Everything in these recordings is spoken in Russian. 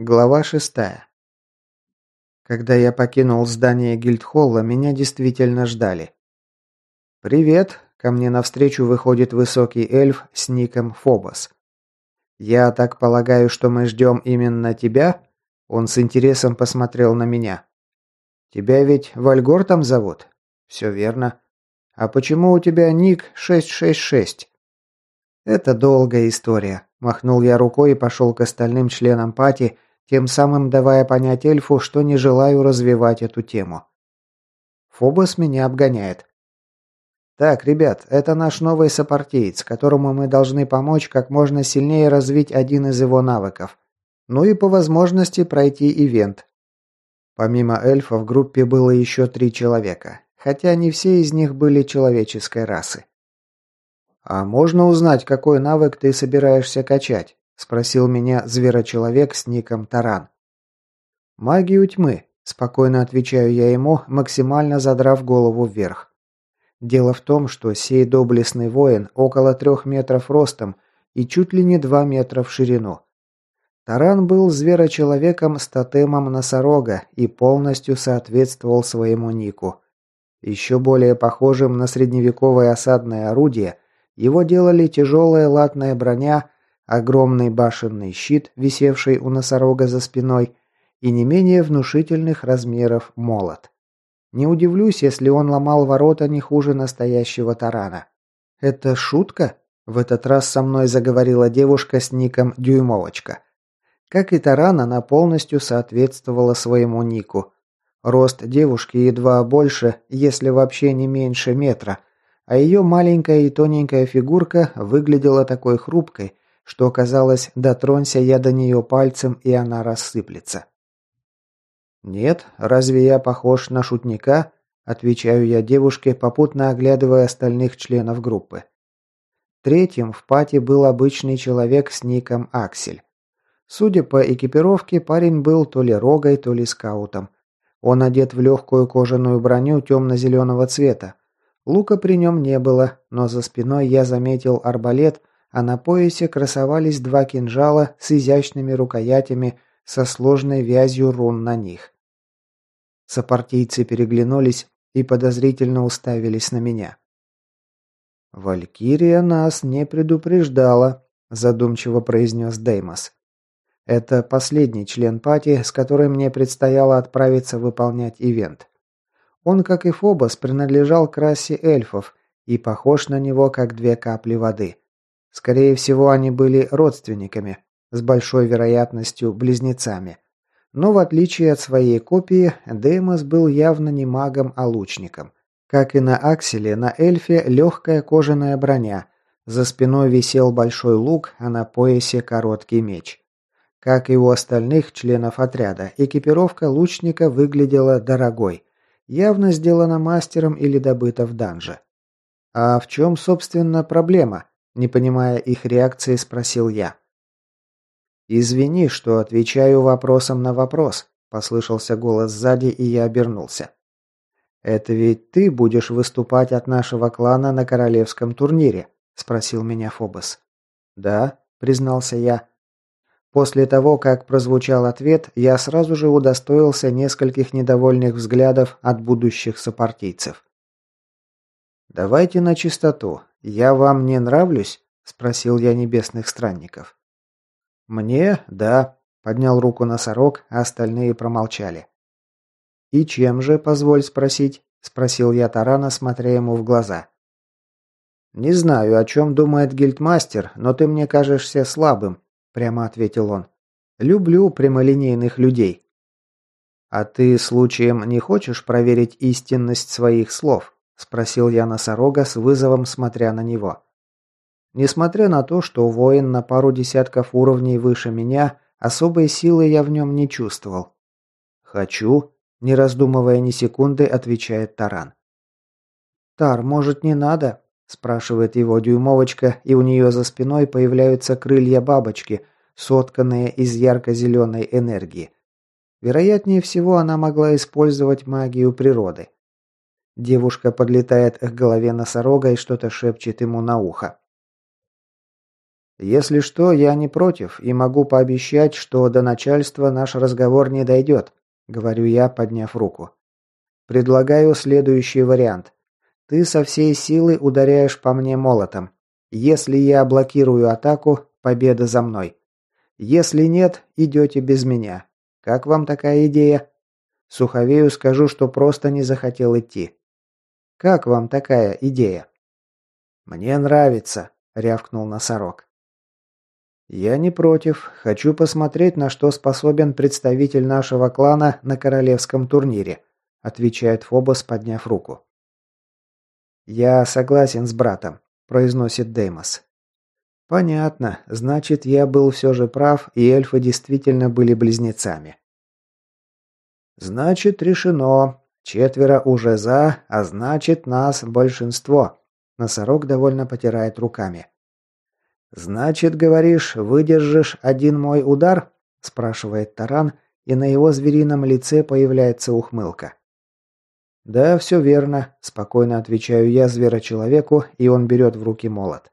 Глава шестая. Когда я покинул здание Гильдхолла, меня действительно ждали. «Привет!» – ко мне навстречу выходит высокий эльф с ником Фобос. «Я так полагаю, что мы ждем именно тебя?» Он с интересом посмотрел на меня. «Тебя ведь Вальгортом зовут?» «Все верно. А почему у тебя ник 666?» «Это долгая история», – махнул я рукой и пошел к остальным членам пати, тем самым давая понять эльфу, что не желаю развивать эту тему. Фобос меня обгоняет. Так, ребят, это наш новый сопартиец, которому мы должны помочь как можно сильнее развить один из его навыков. Ну и по возможности пройти ивент. Помимо эльфа в группе было еще три человека, хотя не все из них были человеческой расы. «А можно узнать, какой навык ты собираешься качать?» Спросил меня зверочеловек с ником Таран. Магию тьмы, спокойно отвечаю я ему, максимально задрав голову вверх. Дело в том, что сей доблестный воин около трех метров ростом и чуть ли не два метра в ширину. Таран был зверочеловеком с тотемом носорога и полностью соответствовал своему нику. Еще более похожим на средневековое осадное орудие, его делали тяжелая латная броня огромный башенный щит, висевший у носорога за спиной, и не менее внушительных размеров молот. Не удивлюсь, если он ломал ворота не хуже настоящего тарана. «Это шутка?» – в этот раз со мной заговорила девушка с ником Дюймовочка. Как и таран, она полностью соответствовала своему нику. Рост девушки едва больше, если вообще не меньше метра, а ее маленькая и тоненькая фигурка выглядела такой хрупкой, что казалось, дотронься я до нее пальцем, и она рассыплется. «Нет, разве я похож на шутника?» – отвечаю я девушке, попутно оглядывая остальных членов группы. Третьим в пати был обычный человек с ником Аксель. Судя по экипировке, парень был то ли рогой, то ли скаутом. Он одет в легкую кожаную броню темно-зеленого цвета. Лука при нем не было, но за спиной я заметил арбалет а на поясе красовались два кинжала с изящными рукоятями со сложной вязью рун на них. Сопартийцы переглянулись и подозрительно уставились на меня. «Валькирия нас не предупреждала», – задумчиво произнес Деймос. «Это последний член пати, с которым мне предстояло отправиться выполнять ивент. Он, как и Фобос, принадлежал к расе эльфов и похож на него, как две капли воды. Скорее всего, они были родственниками, с большой вероятностью близнецами. Но в отличие от своей копии, Деймос был явно не магом, а лучником. Как и на Акселе, на эльфе легкая кожаная броня. За спиной висел большой лук, а на поясе короткий меч. Как и у остальных членов отряда, экипировка лучника выглядела дорогой. Явно сделана мастером или добыта в данже. А в чем, собственно, проблема? Не понимая их реакции, спросил я. «Извини, что отвечаю вопросом на вопрос», – послышался голос сзади, и я обернулся. «Это ведь ты будешь выступать от нашего клана на королевском турнире?» – спросил меня Фобос. «Да», – признался я. После того, как прозвучал ответ, я сразу же удостоился нескольких недовольных взглядов от будущих сопартийцев. «Давайте на чистоту. «Я вам не нравлюсь?» – спросил я небесных странников. «Мне? Да», – поднял руку носорог, а остальные промолчали. «И чем же, позволь спросить?» – спросил я Тарана, смотря ему в глаза. «Не знаю, о чем думает гильдмастер, но ты мне кажешься слабым», – прямо ответил он. «Люблю прямолинейных людей». «А ты, случаем, не хочешь проверить истинность своих слов?» Спросил я носорога с вызовом, смотря на него. Несмотря на то, что воин на пару десятков уровней выше меня, особой силы я в нем не чувствовал. «Хочу», – не раздумывая ни секунды, отвечает Таран. «Тар, может, не надо?» – спрашивает его дюймовочка, и у нее за спиной появляются крылья бабочки, сотканные из ярко-зеленой энергии. Вероятнее всего, она могла использовать магию природы. Девушка подлетает к голове носорога и что-то шепчет ему на ухо. Если что, я не против и могу пообещать, что до начальства наш разговор не дойдет», — говорю я, подняв руку. «Предлагаю следующий вариант. Ты со всей силы ударяешь по мне молотом. Если я блокирую атаку, победа за мной. Если нет, идете без меня. Как вам такая идея? Суховею скажу, что просто не захотел идти. Как вам такая идея? Мне нравится, рявкнул носорог. Я не против. Хочу посмотреть, на что способен представитель нашего клана на королевском турнире, отвечает Фобос, подняв руку. Я согласен с братом, произносит Деймос. Понятно. Значит, я был все же прав, и эльфы действительно были близнецами. Значит, решено. Четверо уже за, а значит, нас большинство. Носорог довольно потирает руками. Значит, говоришь, выдержишь один мой удар? спрашивает Таран, и на его зверином лице появляется ухмылка. Да, все верно, спокойно отвечаю я зверочеловеку, и он берет в руки молот.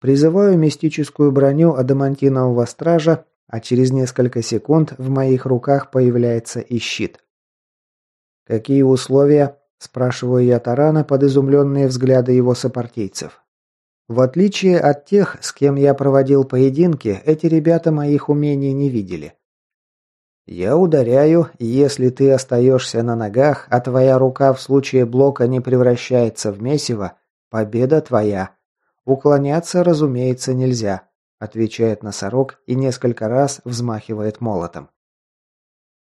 Призываю мистическую броню адамантинового стража, а через несколько секунд в моих руках появляется и щит. «Какие условия?» – спрашиваю я Тарана под изумленные взгляды его сопартийцев. В отличие от тех, с кем я проводил поединки, эти ребята моих умений не видели. Я ударяю, если ты остаешься на ногах, а твоя рука в случае блока не превращается в месиво, победа твоя. «Уклоняться, разумеется, нельзя», – отвечает носорог и несколько раз взмахивает молотом.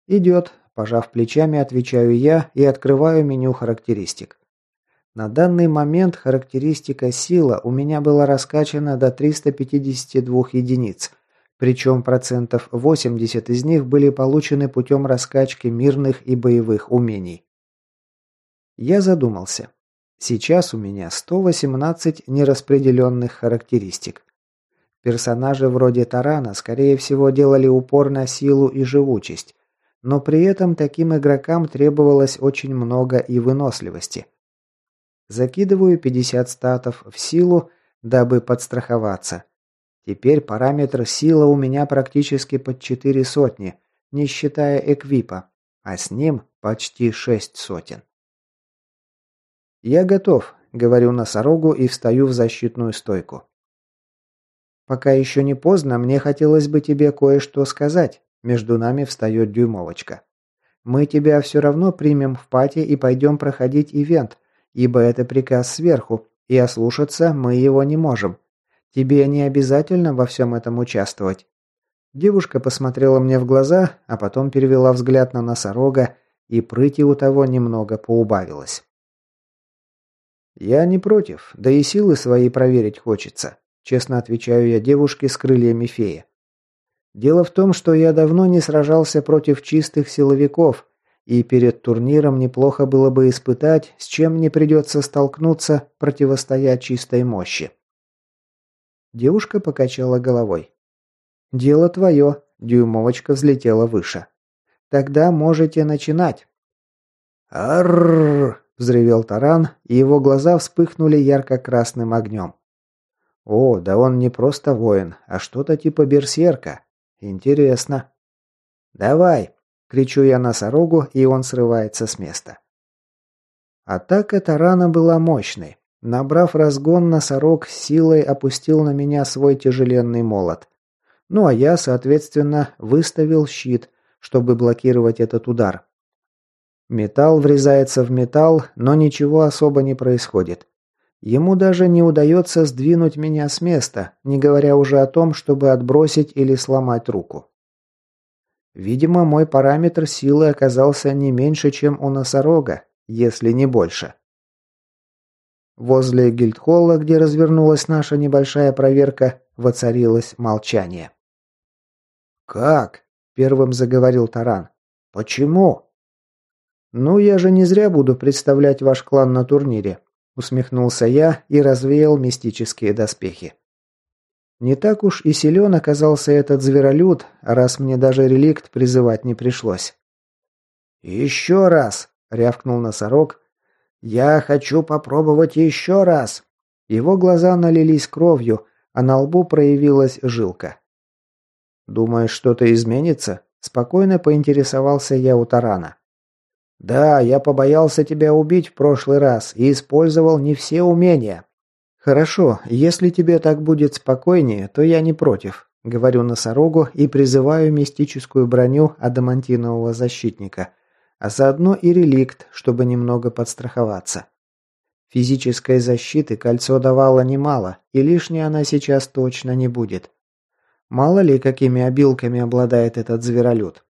«Идет», – пожав плечами, отвечаю я и открываю меню характеристик. На данный момент характеристика сила у меня была раскачана до 352 единиц, причем процентов 80 из них были получены путем раскачки мирных и боевых умений. Я задумался. Сейчас у меня 118 нераспределенных характеристик. Персонажи вроде Тарана, скорее всего, делали упор на силу и живучесть, но при этом таким игрокам требовалось очень много и выносливости. Закидываю 50 статов в силу, дабы подстраховаться. Теперь параметр сила у меня практически под 4 сотни, не считая эквипа, а с ним почти 6 сотен. «Я готов», — говорю носорогу и встаю в защитную стойку. «Пока еще не поздно, мне хотелось бы тебе кое-что сказать», — между нами встает дюймовочка. «Мы тебя все равно примем в пати и пойдем проходить ивент, ибо это приказ сверху, и ослушаться мы его не можем. Тебе не обязательно во всем этом участвовать». Девушка посмотрела мне в глаза, а потом перевела взгляд на носорога, и прыти у того немного поубавилось. «Я не против, да и силы свои проверить хочется», честно отвечаю я девушке с крыльями феи. Дело в том, что я давно не сражался против чистых силовиков, и перед турниром неплохо было бы испытать, с чем мне придется столкнуться, противостоя чистой мощи. Девушка покачала головой. «Дело твое», — дюймовочка взлетела выше. «Тогда можете начинать». «Аррррр!» Взревел таран, и его глаза вспыхнули ярко-красным огнем. О, да он не просто воин, а что-то типа берсерка. Интересно. «Давай!» – кричу я носорогу, и он срывается с места. Атака тарана была мощной. Набрав разгон, носорог силой опустил на меня свой тяжеленный молот. Ну а я, соответственно, выставил щит, чтобы блокировать этот удар. Металл врезается в металл, но ничего особо не происходит. Ему даже не удается сдвинуть меня с места, не говоря уже о том, чтобы отбросить или сломать руку. Видимо, мой параметр силы оказался не меньше, чем у носорога, если не больше. Возле гильдхолла, где развернулась наша небольшая проверка, воцарилось молчание. «Как?» – первым заговорил Таран. «Почему?» «Ну, я же не зря буду представлять ваш клан на турнире», усмехнулся я и развеял мистические доспехи. Не так уж и силен оказался этот зверолюд, раз мне даже реликт призывать не пришлось. «Еще раз!» — рявкнул носорог. «Я хочу попробовать еще раз!» Его глаза налились кровью, а на лбу проявилась жилка. «Думаешь, что-то изменится?» – спокойно поинтересовался я у Тарана. «Да, я побоялся тебя убить в прошлый раз и использовал не все умения». «Хорошо, если тебе так будет спокойнее, то я не против», – говорю носорогу и призываю мистическую броню адамантинового защитника, а заодно и реликт, чтобы немного подстраховаться. Физической защиты кольцо давало немало, и лишней она сейчас точно не будет. Мало ли, какими обилками обладает этот зверолюд.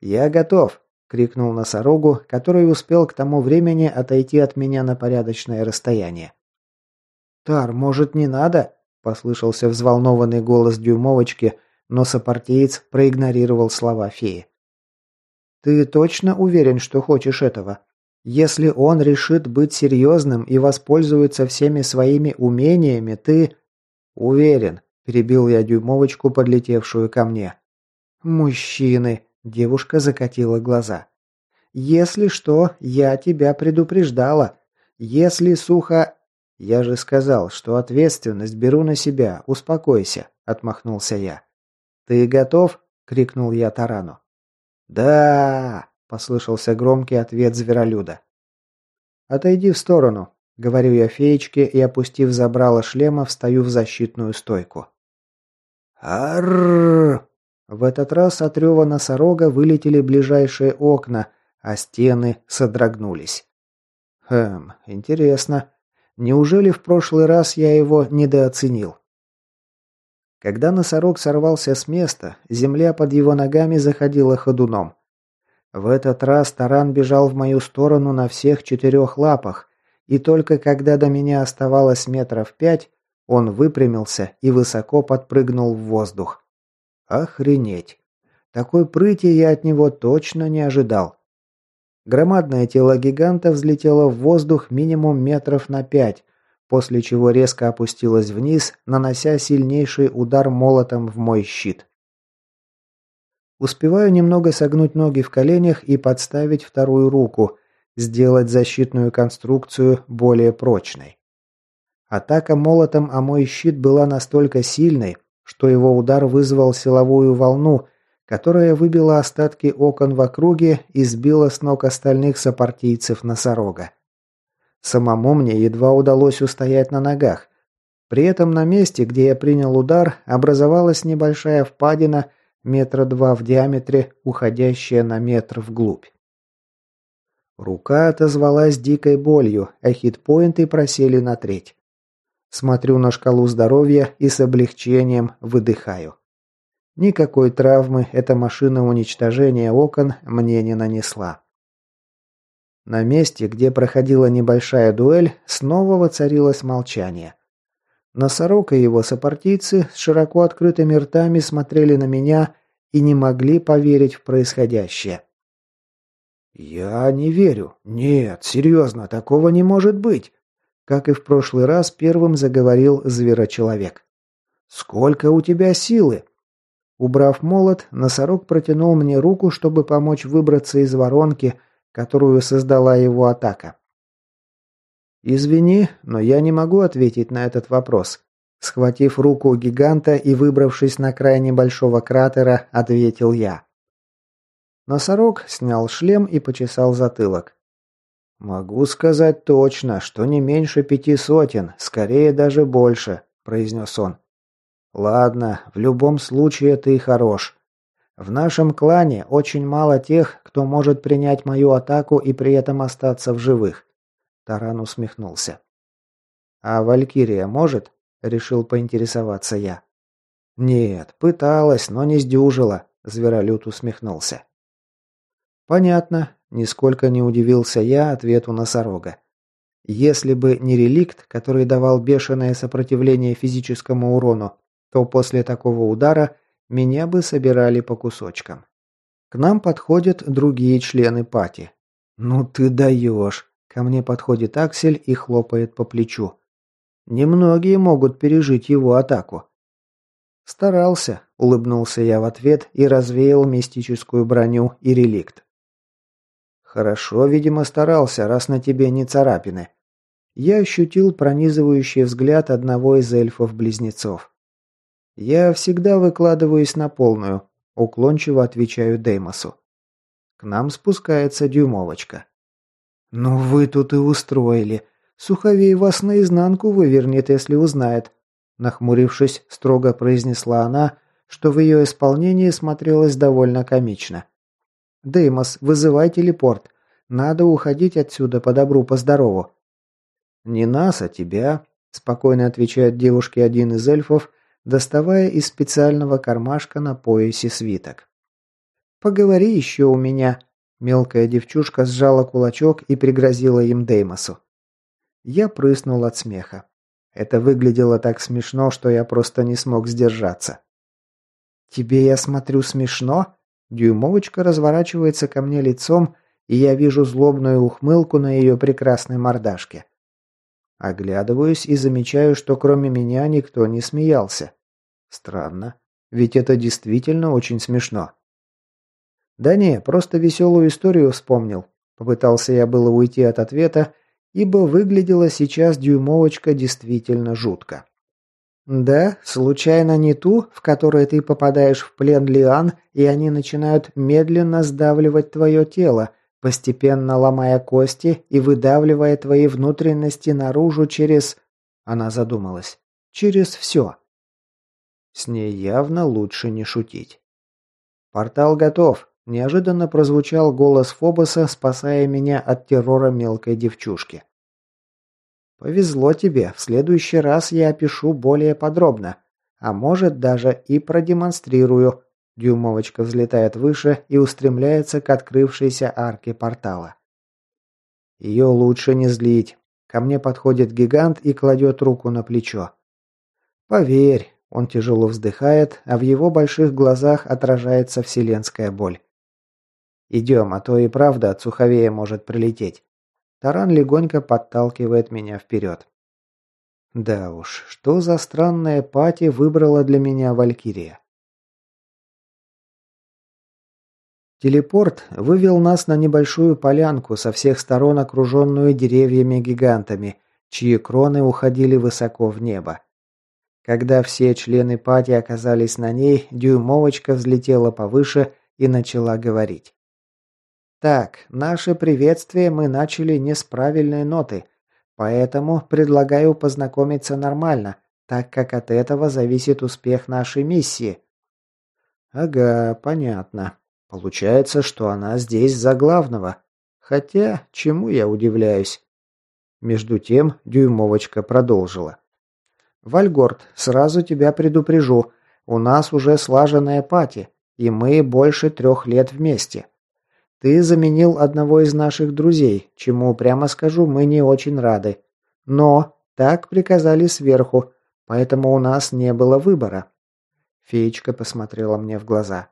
«Я готов!» – крикнул носорогу, который успел к тому времени отойти от меня на порядочное расстояние. «Тар, может, не надо?» – послышался взволнованный голос дюймовочки, но сопартиец проигнорировал слова феи. «Ты точно уверен, что хочешь этого? Если он решит быть серьезным и воспользуется всеми своими умениями, ты...» «Уверен», Перебил я дюймовочку, подлетевшую ко мне. «Мужчины!» – девушка закатила глаза. «Если что, я тебя предупреждала. Если сухо...» «Я же сказал, что ответственность беру на себя. Успокойся», – отмахнулся я. «Ты готов?» – крикнул я тарану. «Да!» – послышался громкий ответ зверолюда. «Отойди в сторону», – говорю я феечке и, опустив забрало шлема, встаю в защитную стойку. Аррррр! В этот раз от рева носорога вылетели ближайшие окна, а стены содрогнулись. Хм, интересно. Неужели в прошлый раз я его недооценил? Когда носорог сорвался с места, земля под его ногами заходила ходуном. В этот раз таран бежал в мою сторону на всех четырех лапах, и только когда до меня оставалось метров пять, он выпрямился и высоко подпрыгнул в воздух. Охренеть! Такой прыти я от него точно не ожидал. Громадное тело гиганта взлетело в воздух минимум метров на пять, после чего резко опустилось вниз, нанося сильнейший удар молотом в мой щит. Успеваю немного согнуть ноги в коленях и подставить вторую руку, сделать защитную конструкцию более прочной. Атака молотом о мой щит была настолько сильной, что его удар вызвал силовую волну, которая выбила остатки окон в округе и сбила с ног остальных сопартийцев носорога. Самому мне едва удалось устоять на ногах. При этом на месте, где я принял удар, образовалась небольшая впадина метра два в диаметре, уходящая на метр вглубь. Рука отозвалась дикой болью, а хитпоинты просели на треть. Смотрю на шкалу здоровья и с облегчением выдыхаю. Никакой травмы эта машина уничтожения окон мне не нанесла. На месте, где проходила небольшая дуэль, снова воцарилось молчание. Носорог и его сопартийцы с широко открытыми ртами смотрели на меня и не могли поверить в происходящее. «Я не верю. Нет, серьезно, такого не может быть. Как и в прошлый раз, первым заговорил зверочеловек. «Сколько у тебя силы?» Убрав молот, носорог протянул мне руку, чтобы помочь выбраться из воронки, которую создала его атака. «Извини, но я не могу ответить на этот вопрос». Схватив руку гиганта и выбравшись на край небольшого кратера, ответил я. Носорог снял шлем и почесал затылок. «Могу сказать точно, что не меньше пяти сотен, скорее даже больше», – произнес он. «Ладно, в любом случае ты хорош. В нашем клане очень мало тех, кто может принять мою атаку и при этом остаться в живых». Таран усмехнулся. «А Валькирия может?» – решил поинтересоваться я. «Нет, пыталась, но не сдюжила», – Зверолюд усмехнулся. «Понятно. Нисколько не удивился я ответу носорога. Если бы не реликт, который давал бешеное сопротивление физическому урону, то после такого удара меня бы собирали по кусочкам. К нам подходят другие члены пати. «Ну ты даешь!» Ко мне подходит Аксель и хлопает по плечу. Немногие могут пережить его атаку. «Старался», — улыбнулся я в ответ и развеял мистическую броню и реликт. Хорошо, видимо, старался, раз на тебе не царапины. я ощутил пронизывающий взгляд одного из эльфов-близнецов. «Я всегда выкладываюсь на полную», – уклончиво отвечаю Деймосу. К нам спускается дюймовочка. «Ну вы тут и устроили. Суховей вас наизнанку вывернет, если узнает», – нахмурившись, строго произнесла она, что в ее исполнении смотрелось довольно комично. «Деймос, вызывай телепорт. Надо уходить отсюда по добру, по здорову». «Не нас, а тебя», – спокойно отвечает девушке один из эльфов, доставая из специального кармашка на поясе свиток. «Поговори еще у меня». Мелкая девчушка сжала кулачок и пригрозила им Деймосу. Я прыснул от смеха. Это выглядело так смешно, что я просто не смог сдержаться. «Тебе, я смотрю, смешно?» Дюймовочка разворачивается ко мне лицом, и я вижу злобную ухмылку на ее прекрасной мордашке. Оглядываюсь и замечаю, что кроме меня никто не смеялся. Странно, ведь это действительно очень смешно. Да не, просто веселую историю вспомнил. Попытался я было уйти от ответа, ибо выглядела сейчас дюймовочка действительно жутко. «Да, случайно не ту, в которой ты попадаешь в плен лиан, и они начинают медленно сдавливать твое тело, постепенно ломая кости и выдавливая твои внутренности наружу через...» Она задумалась. «Через все». С ней явно лучше не шутить. «Портал готов», Неожиданно прозвучал голос Фобоса, спасая меня от террора мелкой девчушки. «Повезло тебе, в следующий раз я опишу более подробно, а может даже и продемонстрирую». Дюймовочка взлетает выше и устремляется к открывшейся арке портала. Ее лучше не злить. Ко мне подходит гигант и кладет руку на плечо. «Поверь», он тяжело вздыхает, а в его больших глазах отражается вселенская боль. Идем, а то и правда от суховея может прилететь. Таран легонько подталкивает меня вперед. Да уж, что за странная пати выбрала для меня Валькирия? Телепорт вывел нас на небольшую полянку, со всех сторон окруженную деревьями-гигантами, чьи кроны уходили высоко в небо. Когда все члены пати оказались на ней, дюймовочка взлетела повыше и начала говорить. Так, наше приветствие мы начали не с правильной ноты, поэтому предлагаю познакомиться нормально, так как от этого зависит успех нашей миссии. Ага, понятно. Получается, что она здесь за главного. Хотя, чему я удивляюсь? Между тем дюймовочка продолжила. «Вальгорд, сразу тебя предупрежу. У нас уже слаженная пати, и мы больше трех лет вместе. Ты заменил одного из наших друзей, чему, прямо скажу, мы не очень рады. Но так приказали сверху, поэтому у нас не было выбора. Феечка посмотрела мне в глаза.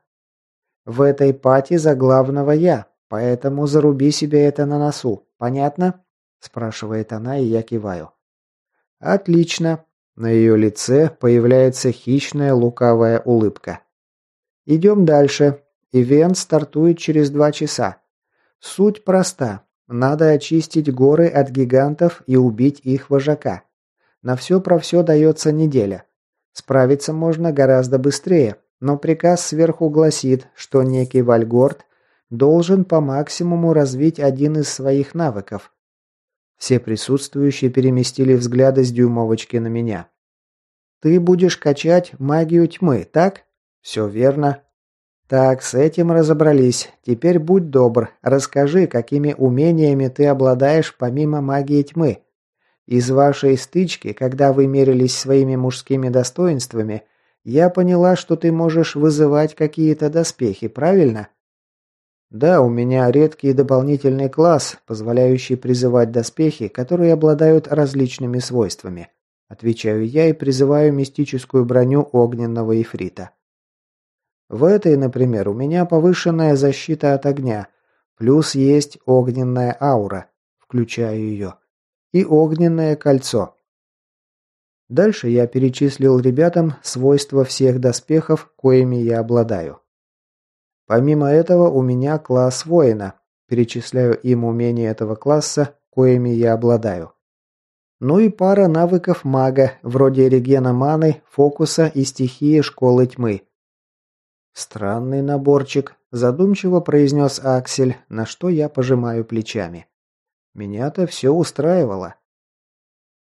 В этой пати за главного я, поэтому заруби себе это на носу. Понятно? спрашивает она, и я киваю. Отлично. На ее лице появляется хищная лукавая улыбка. Идем дальше. Ивент стартует через два часа. Суть проста. Надо очистить горы от гигантов и убить их вожака. На все про все дается неделя. Справиться можно гораздо быстрее, но приказ сверху гласит, что некий Вальгорд должен по максимуму развить один из своих навыков. Все присутствующие переместили взгляды с дюймовочки на меня. «Ты будешь качать магию тьмы, так?» «Все верно. «Так, с этим разобрались. Теперь будь добр, расскажи, какими умениями ты обладаешь помимо магии тьмы. Из вашей стычки, когда вы мерились своими мужскими достоинствами, я поняла, что ты можешь вызывать какие-то доспехи, правильно?» «Да, у меня редкий дополнительный класс, позволяющий призывать доспехи, которые обладают различными свойствами», отвечаю я и призываю мистическую броню огненного ифрита. В этой, например, у меня повышенная защита от огня, плюс есть огненная аура, включаю ее, и огненное кольцо. Дальше я перечислил ребятам свойства всех доспехов, коими я обладаю. Помимо этого у меня класс воина, перечисляю им умения этого класса, коими я обладаю. Ну и пара навыков мага, вроде регена маны, фокуса и стихии школы тьмы. Странный наборчик, задумчиво произнес Аксель, на что я пожимаю плечами. Меня-то все устраивало.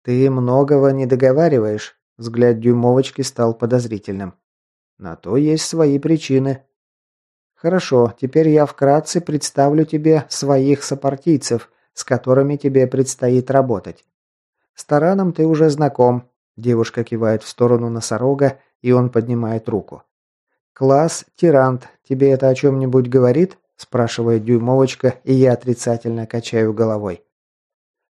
Ты многого не договариваешь, взгляд дюймовочки стал подозрительным. На то есть свои причины. Хорошо, теперь я вкратце представлю тебе своих сопартийцев, с которыми тебе предстоит работать. С Тараном ты уже знаком. Девушка кивает в сторону носорога, и он поднимает руку. Класс Тирант. Тебе это о чем-нибудь говорит? спрашивает дюймовочка, и я отрицательно качаю головой.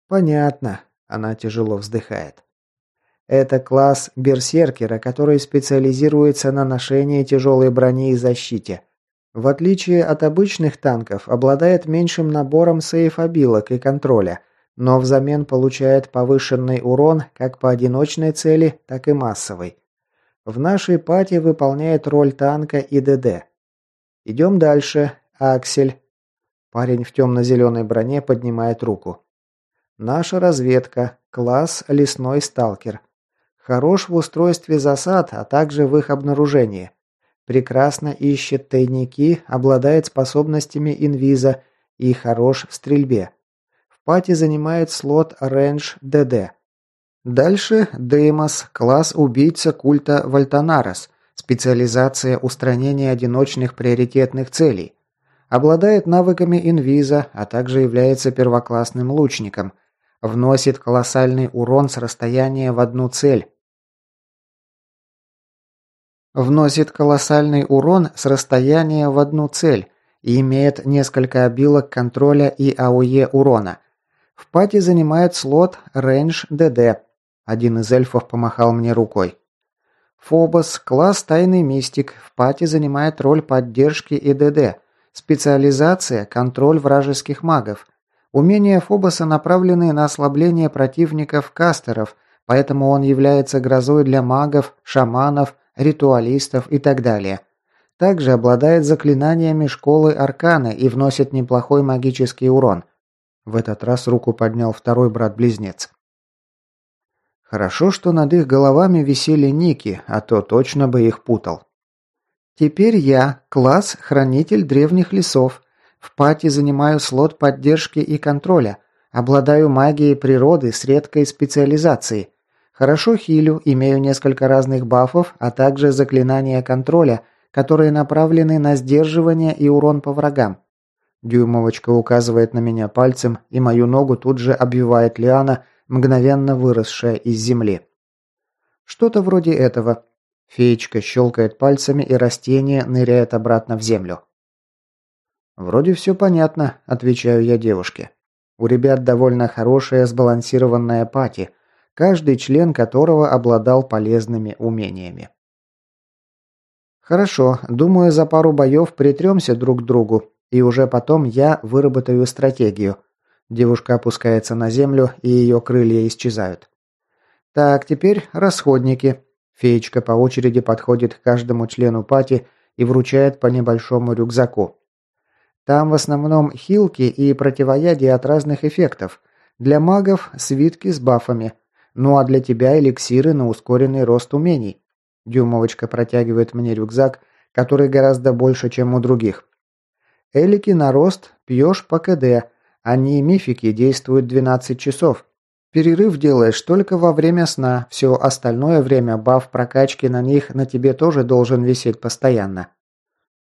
Понятно, она тяжело вздыхает. Это класс берсеркера, который специализируется на ношении тяжелой брони и защите. В отличие от обычных танков, обладает меньшим набором сейф-обилок и контроля – но взамен получает повышенный урон как по одиночной цели, так и массовый. В нашей пати выполняет роль танка и ДД. Идем дальше. Аксель. Парень в темно-зеленой броне поднимает руку. Наша разведка. Класс «Лесной сталкер». Хорош в устройстве засад, а также в их обнаружении. Прекрасно ищет тайники, обладает способностями инвиза и хорош в стрельбе пати занимает слот Range DD. Дальше Деймос, класс убийца культа Вальтанарес, специализация устранения одиночных приоритетных целей. Обладает навыками инвиза, а также является первоклассным лучником. Вносит колоссальный урон с расстояния в одну цель. Вносит колоссальный урон с расстояния в одну цель и имеет несколько обилок контроля и АОЕ урона – в пати занимает слот Range DD. Один из эльфов помахал мне рукой. Фобос, класс Тайный Мистик, в пати занимает роль поддержки и ДД. Специализация – контроль вражеских магов. Умения Фобоса направлены на ослабление противников-кастеров, поэтому он является грозой для магов, шаманов, ритуалистов и так далее. Также обладает заклинаниями школы Аркана и вносит неплохой магический урон. В этот раз руку поднял второй брат-близнец. Хорошо, что над их головами висели ники, а то точно бы их путал. Теперь я, класс Хранитель Древних Лесов. В пати занимаю слот поддержки и контроля. Обладаю магией природы с редкой специализацией. Хорошо хилю, имею несколько разных бафов, а также заклинания контроля, которые направлены на сдерживание и урон по врагам. Дюймовочка указывает на меня пальцем, и мою ногу тут же обвивает лиана, мгновенно выросшая из земли. Что-то вроде этого. Феечка щелкает пальцами, и растение ныряет обратно в землю. «Вроде все понятно», – отвечаю я девушке. У ребят довольно хорошая сбалансированная пати, каждый член которого обладал полезными умениями. «Хорошо, думаю, за пару боев притремся друг к другу, и уже потом я выработаю стратегию. Девушка опускается на землю, и ее крылья исчезают. Так, теперь расходники. Феечка по очереди подходит к каждому члену пати и вручает по небольшому рюкзаку. Там в основном хилки и противоядия от разных эффектов. Для магов свитки с бафами. Ну а для тебя эликсиры на ускоренный рост умений. Дюмовочка протягивает мне рюкзак, который гораздо больше, чем у других. Элики на рост пьешь по КД. Они мифики действуют 12 часов. Перерыв делаешь только во время сна. Все остальное время баф прокачки на них на тебе тоже должен висеть постоянно.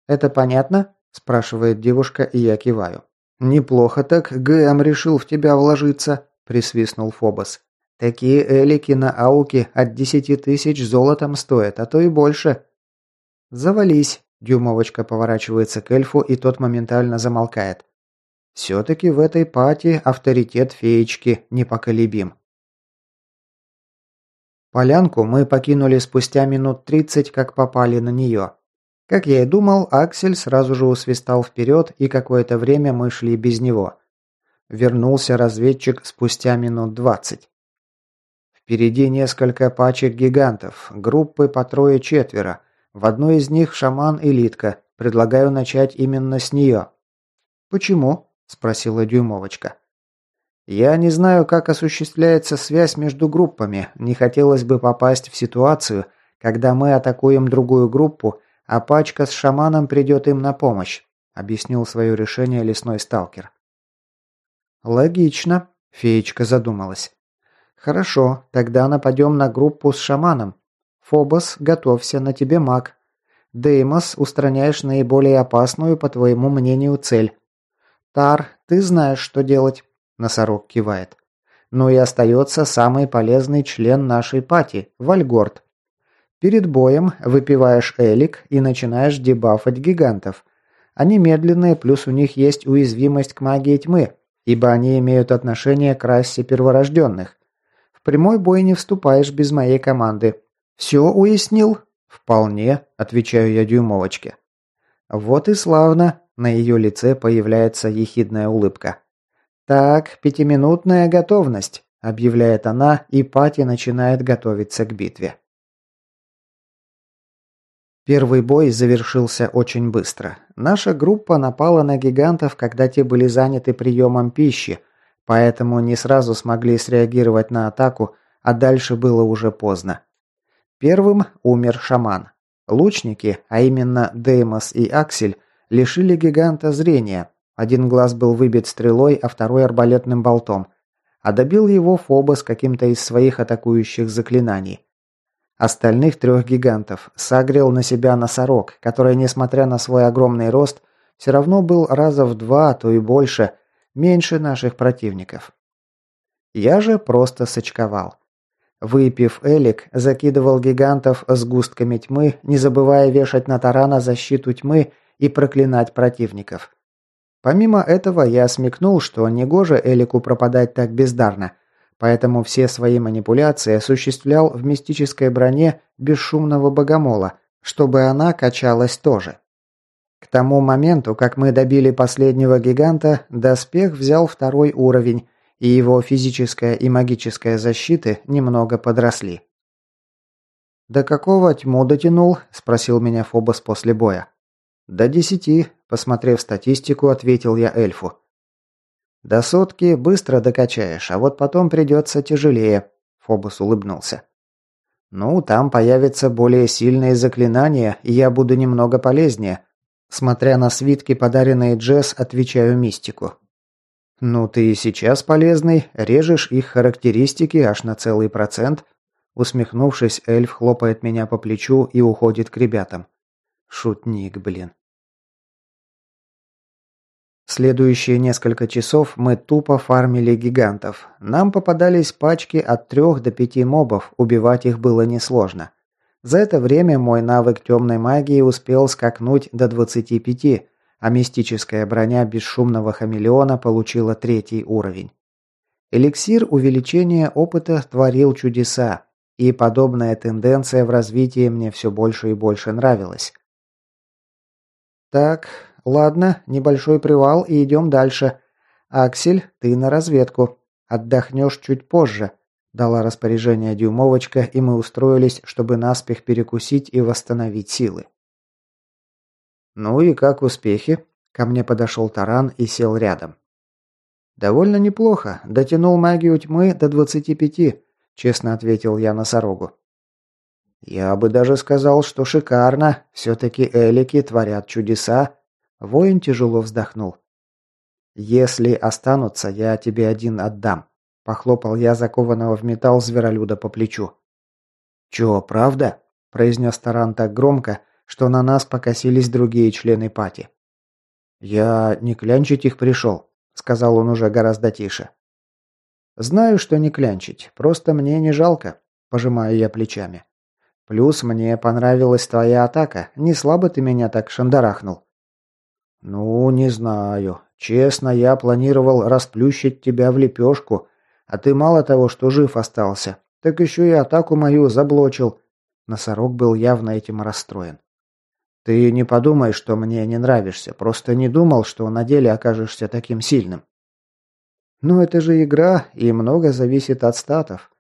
Это понятно? спрашивает девушка, и я киваю. Неплохо так ГМ решил в тебя вложиться, присвистнул Фобос. Такие элики на ауке от десяти тысяч золотом стоят, а то и больше. Завались, Дюмовочка поворачивается к эльфу, и тот моментально замолкает. Все-таки в этой пати авторитет феечки непоколебим. Полянку мы покинули спустя минут тридцать, как попали на нее. Как я и думал, Аксель сразу же усвистал вперед, и какое-то время мы шли без него. Вернулся разведчик спустя минут двадцать. Впереди несколько пачек гигантов, группы по трое-четверо, в одной из них шаман-элитка. Предлагаю начать именно с нее». «Почему?» – спросила Дюймовочка. Я не знаю, как осуществляется связь между группами. Не хотелось бы попасть в ситуацию, когда мы атакуем другую группу, а пачка с шаманом придет им на помощь», – объяснил свое решение лесной сталкер. «Логично», – феечка задумалась. «Хорошо, тогда нападем на группу с шаманом. Фобос, готовься, на тебе маг. Деймос, устраняешь наиболее опасную, по твоему мнению, цель. Тар, ты знаешь, что делать. Носорог кивает. Ну и остается самый полезный член нашей пати – Вальгорд. Перед боем выпиваешь элик и начинаешь дебафать гигантов. Они медленные, плюс у них есть уязвимость к магии тьмы, ибо они имеют отношение к расе перворожденных. В прямой бой не вступаешь без моей команды. Все уяснил? Вполне, отвечаю я дюймовочке. Вот и славно, на ее лице появляется ехидная улыбка. «Так, пятиминутная готовность», – объявляет она, и Пати начинает готовиться к битве. Первый бой завершился очень быстро. Наша группа напала на гигантов, когда те были заняты приемом пищи, поэтому не сразу смогли среагировать на атаку, а дальше было уже поздно. Первым умер шаман. Лучники, а именно Деймос и Аксель, лишили гиганта зрения, один глаз был выбит стрелой, а второй арбалетным болтом. А добил его Фобос каким-то из своих атакующих заклинаний. Остальных трех гигантов согрел на себя носорог, который, несмотря на свой огромный рост, все равно был раза в два, а то и больше, меньше наших противников. Я же просто сочковал. Выпив элик, закидывал гигантов с густками тьмы, не забывая вешать на тарана защиту тьмы и проклинать противников. Помимо этого, я смекнул, что негоже Элику пропадать так бездарно, поэтому все свои манипуляции осуществлял в мистической броне бесшумного богомола, чтобы она качалась тоже. К тому моменту, как мы добили последнего гиганта, доспех взял второй уровень, и его физическая и магическая защиты немного подросли. «До какого тьму дотянул?» – спросил меня Фобос после боя. «До десяти», – посмотрев статистику, ответил я эльфу. «До сотки быстро докачаешь, а вот потом придется тяжелее», – Фобос улыбнулся. «Ну, там появятся более сильные заклинания, и я буду немного полезнее». Смотря на свитки, подаренные Джесс, отвечаю мистику. «Ну, ты и сейчас полезный, режешь их характеристики аж на целый процент». Усмехнувшись, эльф хлопает меня по плечу и уходит к ребятам. Шутник, блин. Следующие несколько часов мы тупо фармили гигантов. Нам попадались пачки от трех до пяти мобов, убивать их было несложно. За это время мой навык темной магии успел скакнуть до 25, а мистическая броня бесшумного хамелеона получила третий уровень. Эликсир увеличения опыта творил чудеса, и подобная тенденция в развитии мне все больше и больше нравилась. «Так, ладно, небольшой привал и идем дальше. Аксель, ты на разведку. Отдохнешь чуть позже», – дала распоряжение Дюймовочка, и мы устроились, чтобы наспех перекусить и восстановить силы. «Ну и как успехи?» Ко мне подошел Таран и сел рядом. «Довольно неплохо. Дотянул магию тьмы до двадцати пяти», – честно ответил я носорогу. «Я бы даже сказал, что шикарно. Все-таки элики творят чудеса». Воин тяжело вздохнул. «Если останутся, я тебе один отдам», – похлопал я закованного в металл зверолюда по плечу. «Чё, правда?» – произнес Таран так громко, что на нас покосились другие члены пати. «Я не клянчить их пришел», – сказал он уже гораздо тише. «Знаю, что не клянчить, просто мне не жалко», – пожимаю я плечами. Плюс мне понравилась твоя атака. Не слабо ты меня так шандарахнул. Ну, не знаю. Честно, я планировал расплющить тебя в лепешку. А ты мало того, что жив остался, так еще и атаку мою заблочил. Носорог был явно этим расстроен. Ты не подумай, что мне не нравишься. Просто не думал, что на деле окажешься таким сильным. Ну, это же игра, и много зависит от статов.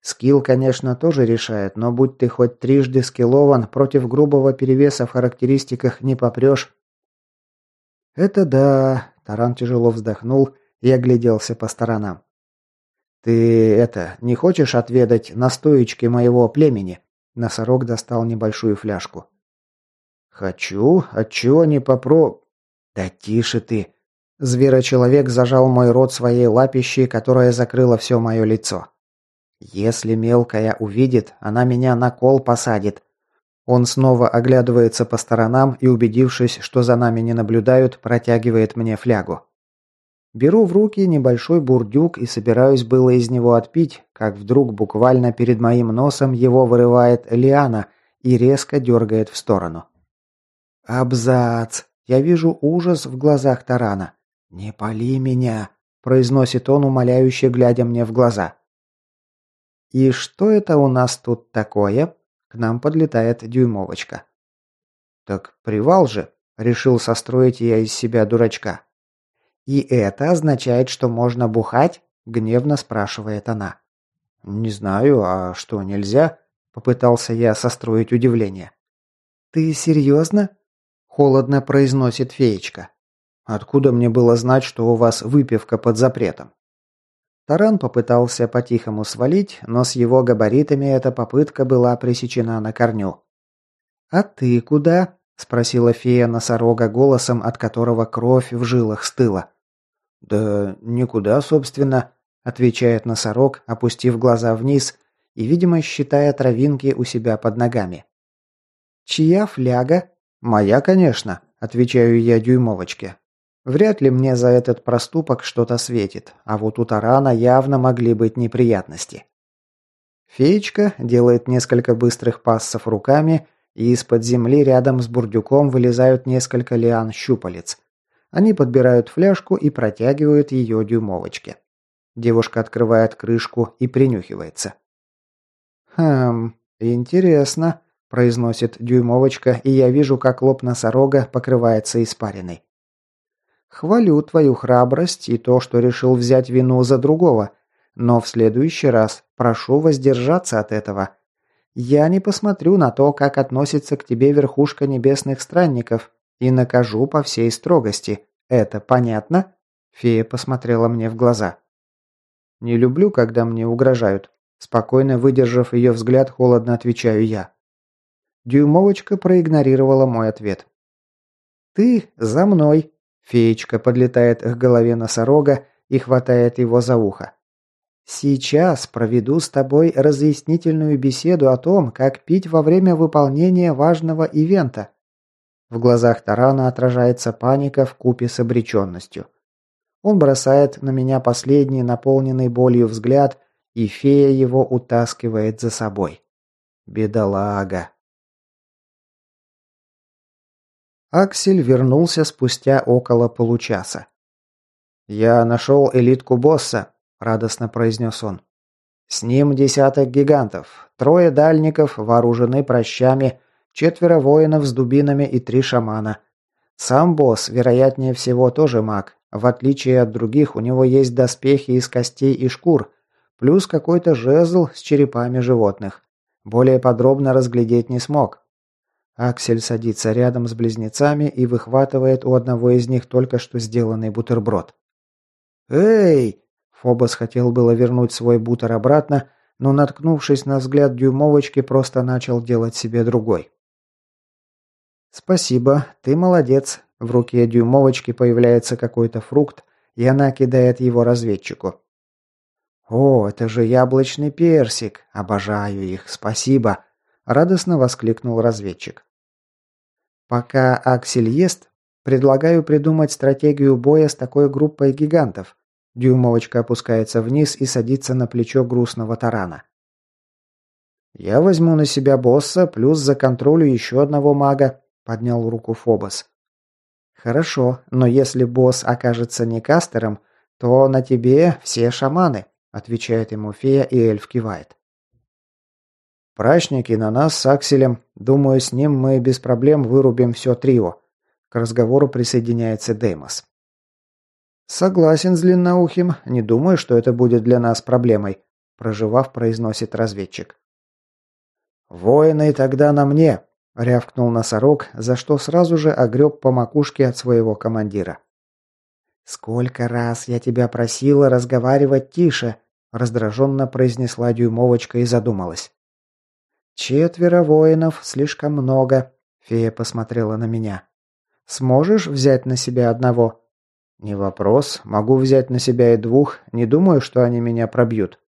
Скилл, конечно, тоже решает, но будь ты хоть трижды скиллован, против грубого перевеса в характеристиках не попрешь. Это да, Таран тяжело вздохнул и огляделся по сторонам. «Ты это, не хочешь отведать настоечки моего племени?» Носорог достал небольшую фляжку. «Хочу? Отчего не попро...» «Да тише ты!» Зверочеловек зажал мой рот своей лапищей, которая закрыла все мое лицо. «Если мелкая увидит, она меня на кол посадит». Он снова оглядывается по сторонам и, убедившись, что за нами не наблюдают, протягивает мне флягу. Беру в руки небольшой бурдюк и собираюсь было из него отпить, как вдруг буквально перед моим носом его вырывает Лиана и резко дергает в сторону. «Абзац!» Я вижу ужас в глазах Тарана. «Не пали меня!» – произносит он, умоляюще глядя мне в глаза. «И что это у нас тут такое?» К нам подлетает дюймовочка. «Так привал же!» – решил состроить я из себя дурачка. «И это означает, что можно бухать?» – гневно спрашивает она. «Не знаю, а что, нельзя?» – попытался я состроить удивление. «Ты серьезно?» – холодно произносит феечка. «Откуда мне было знать, что у вас выпивка под запретом?» Таран попытался по-тихому свалить, но с его габаритами эта попытка была пресечена на корню. «А ты куда?» – спросила фея носорога голосом, от которого кровь в жилах стыла. «Да никуда, собственно», – отвечает носорог, опустив глаза вниз и, видимо, считая травинки у себя под ногами. «Чья фляга?» «Моя, конечно», – отвечаю я дюймовочке. Вряд ли мне за этот проступок что-то светит, а вот у Тарана явно могли быть неприятности. Феечка делает несколько быстрых пассов руками, и из-под земли рядом с бурдюком вылезают несколько лиан щупалец. Они подбирают фляжку и протягивают ее дюймовочке. Девушка открывает крышку и принюхивается. «Хм, интересно», – произносит дюймовочка, и я вижу, как лоб носорога покрывается испариной. Хвалю твою храбрость и то, что решил взять вину за другого, но в следующий раз прошу воздержаться от этого. Я не посмотрю на то, как относится к тебе верхушка небесных странников, и накажу по всей строгости. Это понятно?» Фея посмотрела мне в глаза. «Не люблю, когда мне угрожают». Спокойно выдержав ее взгляд, холодно отвечаю я. Дюймовочка проигнорировала мой ответ. «Ты за мной», Феечка подлетает к голове носорога и хватает его за ухо. «Сейчас проведу с тобой разъяснительную беседу о том, как пить во время выполнения важного ивента». В глазах Тарана отражается паника в купе с обреченностью. Он бросает на меня последний наполненный болью взгляд, и фея его утаскивает за собой. Бедолага. Аксель вернулся спустя около получаса. «Я нашел элитку босса», – радостно произнес он. «С ним десяток гигантов, трое дальников вооружены прощами, четверо воинов с дубинами и три шамана. Сам босс, вероятнее всего, тоже маг. В отличие от других, у него есть доспехи из костей и шкур, плюс какой-то жезл с черепами животных. Более подробно разглядеть не смог. Аксель садится рядом с близнецами и выхватывает у одного из них только что сделанный бутерброд. «Эй!» Фобос хотел было вернуть свой бутер обратно, но, наткнувшись на взгляд дюймовочки, просто начал делать себе другой. «Спасибо, ты молодец». В руке дюймовочки появляется какой-то фрукт, и она кидает его разведчику. «О, это же яблочный персик! Обожаю их, спасибо!» Радостно воскликнул разведчик. Пока Аксель ест, предлагаю придумать стратегию боя с такой группой гигантов. Дюймовочка опускается вниз и садится на плечо грустного тарана. «Я возьму на себя босса, плюс за контролю еще одного мага», — поднял руку Фобос. «Хорошо, но если босс окажется не кастером, то на тебе все шаманы», — отвечает ему фея, и эльф кивает. Прачники на нас с Акселем. Думаю, с ним мы без проблем вырубим все трио. К разговору присоединяется Деймос. Согласен с длинноухим. Не думаю, что это будет для нас проблемой. Проживав, произносит разведчик. «Воины тогда на мне!» – рявкнул носорог, за что сразу же огреб по макушке от своего командира. «Сколько раз я тебя просила разговаривать тише!» раздраженно произнесла дюймовочка и задумалась. «Четверо воинов, слишком много», — фея посмотрела на меня. «Сможешь взять на себя одного?» «Не вопрос. Могу взять на себя и двух. Не думаю, что они меня пробьют».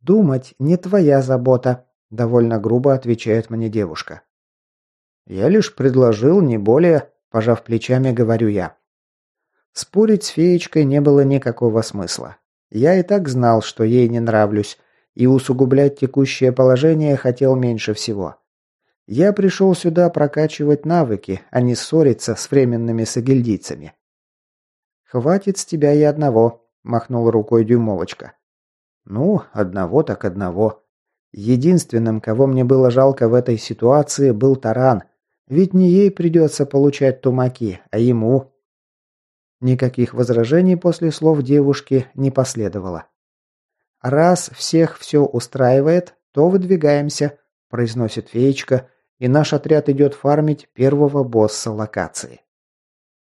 «Думать не твоя забота», – довольно грубо отвечает мне девушка. «Я лишь предложил, не более», – пожав плечами, говорю я. Спорить с феечкой не было никакого смысла. Я и так знал, что ей не нравлюсь, и усугублять текущее положение хотел меньше всего. Я пришел сюда прокачивать навыки, а не ссориться с временными сагильдийцами. «Хватит с тебя и одного», – махнул рукой дюймовочка. «Ну, одного так одного. Единственным, кого мне было жалко в этой ситуации, был Таран. Ведь не ей придется получать тумаки, а ему. Никаких возражений после слов девушки не последовало. «Раз всех все устраивает, то выдвигаемся», – произносит феечка, и наш отряд идет фармить первого босса локации.